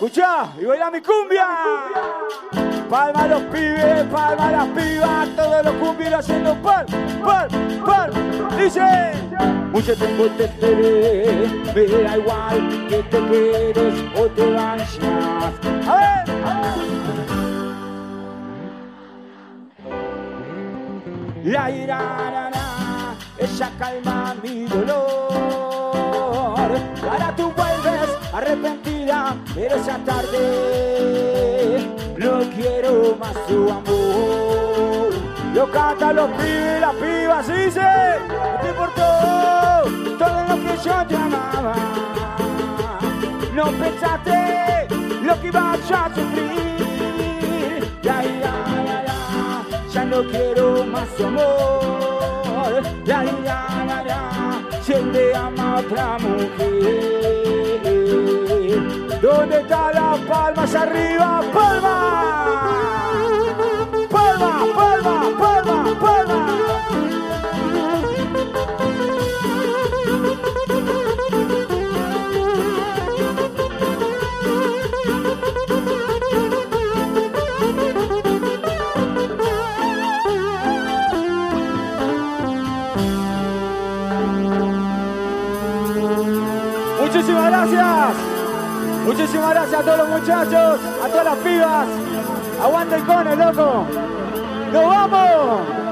Escuchá, y baila mi cumbia. Palma a los pibes, palma a las pibas, todos los cumbieros haciendo pal, pal, pal. Dice, mucho tiempo te esperé, me da igual que te quedes o te vayas. A ver. La ira, ella calma mi dolor. Arrepentida, pero esa tarde no quiero más su amor. Lo canta los pibes, las pibas, dice, te importó todo lo que yo te amaba. No pensaste lo que iba a sufrir. Ya, ya, ya, ya, ya no quiero más su amor. Ya, ya, ya, ya, si él le ama a otra mujer. ¿Dónde están las palmas arriba? ¡Palmas! ¡Palmas, palmas, palmas, palmas! Muchísimas gracias. Muchísimas gracias a todos los muchachos, a todas las pibas. Aguanta el loco. ¡Nos vamos!